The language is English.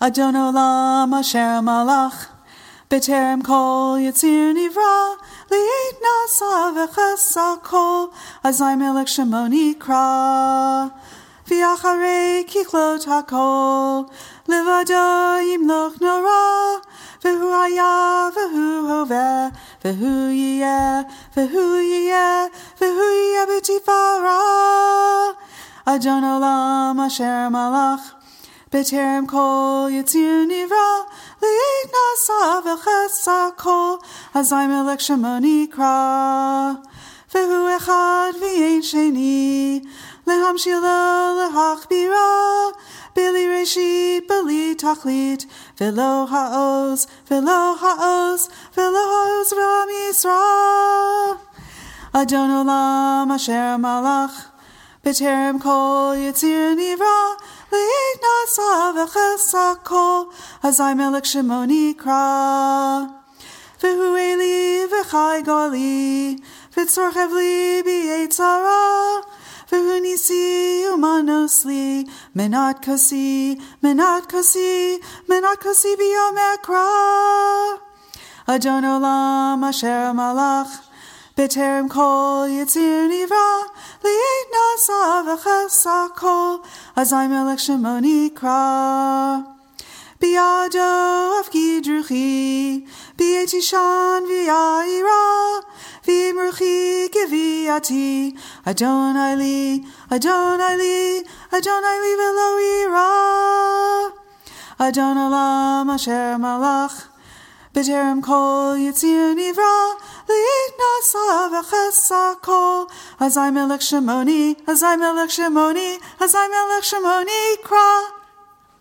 Adon Olam Asher Malach B'terem Kol Yitzir Nivra Li'et Nasa V'chesa Kol Azai Melech Shemoni Kra V'acharei Kiklot HaKol Levado Yimloch Nora V'hu Haya V'hu Hoveh V'hu Yiyeh V'hu Yiyeh V'hu Yiyeh B'tifara. Adon Olam Asher Malach B'terem Kol Yitzir Nivra Li'et Nasa V'chesa Kol Azai Melech Shemoni Kra V'hu Echad V'yein Sheni Lehamshil Lo Lehachbira Bili Reshit Bili Tachlit V'lo Ha'oz V'lo Ha'oz V'lo Ha'oz V'am Yisra Adon Malach B'terem Kol Yitzir Nivra Li'et Nasa V'chesa Kol Azai Melech Shemoni Kra V'hu Eli V'chai Goli V'tzorchev Li B'yetzara V'hu Nisi Umanos Li Menat Kosi Menat Kosi Menat Kosi B'yom Ekra Malach B'terem Kol Yitzir Nivra Li'et Nasa V'chesa Kol Azai Melech Shemoni Kra Biado of Gidruchi B'etishan V'yaira V'imruchi Giviati Adonai Li Adonai Li Adonai Li V'lo Ira Adon Olam Asher Malach Kol Yitzir Nivra Li'et Nasa V'chesa Kol Azai Melech Shemoni Azai Melech Shemoni Azai Melech Shemoni Kra